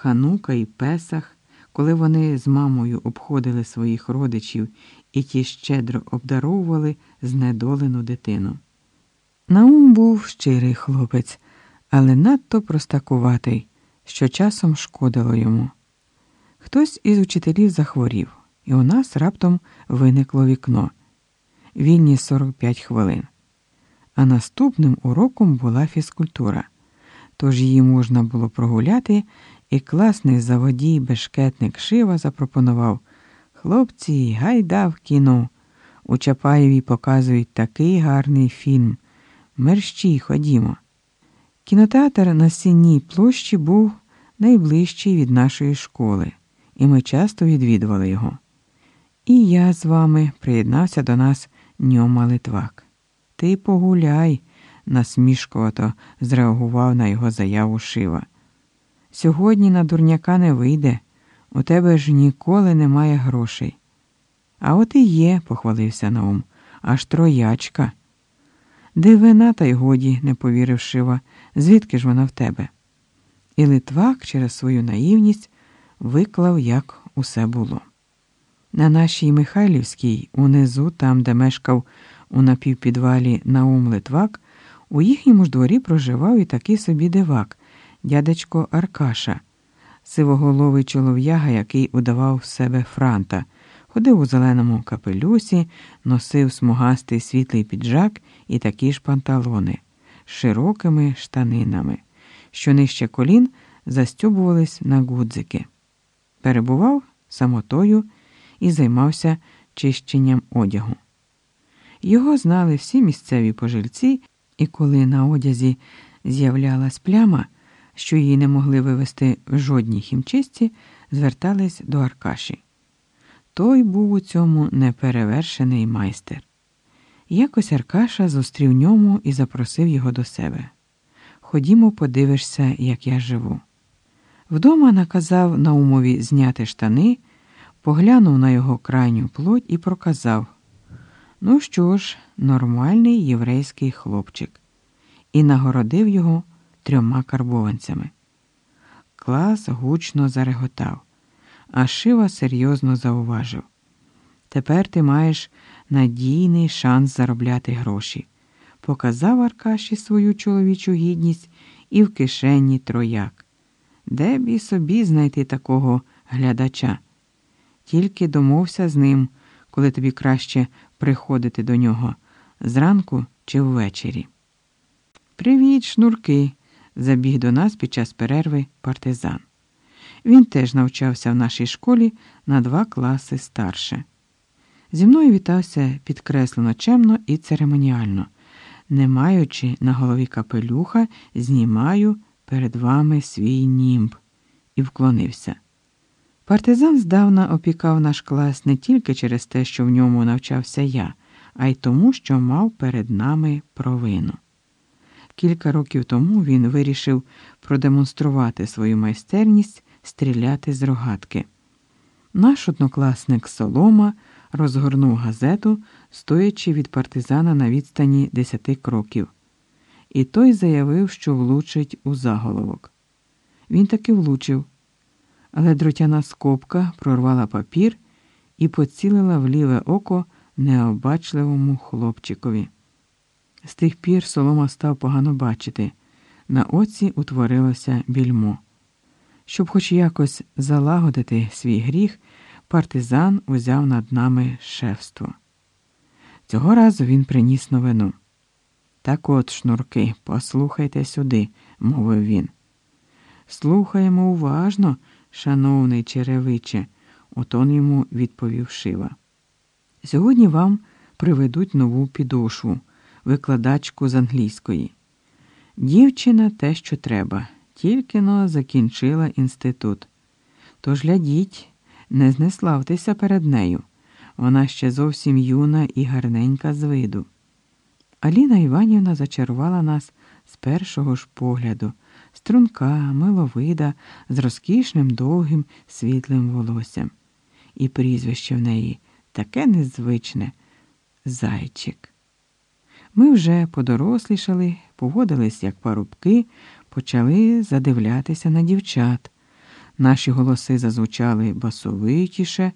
Ханука і Песах, коли вони з мамою обходили своїх родичів і ті щедро обдаровували знедолену дитину. Наум був щирий хлопець, але надто простакуватий, що часом шкодило йому. Хтось із учителів захворів, і у нас раптом виникло вікно вільні 45 хвилин. А наступним уроком була фізкультура, тож її можна було прогуляти, і класний заводій бешкетник Шива запропонував Хлопці, гайда в кіно. У Чапаєві показують такий гарний фільм. Мерщій ходімо. Кінотеатр на сінній площі був найближчий від нашої школи, і ми часто відвідували його. І я з вами приєднався до нас Ньома Литвак. Ти погуляй, насмішкувато зреагував на його заяву Шива. Сьогодні на дурняка не вийде, у тебе ж ніколи немає грошей. А от і є, похвалився Наум, аж троячка. Дивина, та й годі, не повірив Шива, звідки ж вона в тебе? І Литвак через свою наївність виклав, як усе було. На нашій Михайлівській, унизу, там, де мешкав у напівпідвалі Наум Литвак, у їхньому ж дворі проживав і такий собі дивак, дядечко Аркаша, сивоголовий чолов'яга, який удавав себе франта, ходив у зеленому капелюсі, носив смугастий світлий піджак і такі ж панталони з широкими штанинами, що нижче колін застюбувались на гудзики. Перебував самотою і займався чищенням одягу. Його знали всі місцеві пожильці, і коли на одязі з'являлась пляма, що її не могли вивести в жодній хімчисті, звертались до Аркаші. Той був у цьому неперевершений майстер. Якось Аркаша зустрів ньому і запросив його до себе. Ходімо, подивишся, як я живу. Вдома наказав Наумові зняти штани поглянув на його крайню плоть і проказав Ну що ж, нормальний єврейський хлопчик, і нагородив його трьома карбованцями. Клас гучно зареготав, а Шива серйозно зауважив Тепер ти маєш надійний шанс заробляти гроші. Показав Аркаші свою чоловічу гідність і в кишені трояк. Де б і собі знайти такого глядача? Тільки домовся з ним, коли тобі краще приходити до нього зранку чи ввечері. Привіт, шнурки! Забіг до нас під час перерви партизан. Він теж навчався в нашій школі на два класи старше. Зі мною вітався підкреслено чемно і церемоніально, не маючи на голові капелюха, знімаю перед вами свій німб і вклонився. Партизан здавна опікав наш клас не тільки через те, що в ньому навчався я, а й тому, що мав перед нами провину. Кілька років тому він вирішив продемонструвати свою майстерність стріляти з рогатки. Наш однокласник Солома розгорнув газету, стоячи від партизана на відстані десяти кроків, і той заявив, що влучить у заголовок. Він таки влучив але дротяна скобка прорвала папір і поцілила в ліве око необачливому хлопчикові. З тих пір солома став погано бачити. На оці утворилося більмо. Щоб хоч якось залагодити свій гріх, партизан узяв над нами шефство. Цього разу він приніс новину. Так от, шнурки, послухайте сюди, мовив він. Слухаємо уважно, Шановний черевиче, отон йому відповів Шива. Сьогодні вам приведуть нову підошву, викладачку з англійської. Дівчина те, що треба, тільки но закінчила інститут. Тож глядіть, не знеславтеся перед нею. Вона ще зовсім юна і гарненька з виду. Аліна Іванівна зачарувала нас з першого ж погляду струнка, миловида, з розкішним довгим світлим волоссям. І прізвище в неї таке незвичне зайчик. Ми вже подорослішали, поводились як парубки, почали задивлятися на дівчат. Наші голоси зазвучали басовитіше,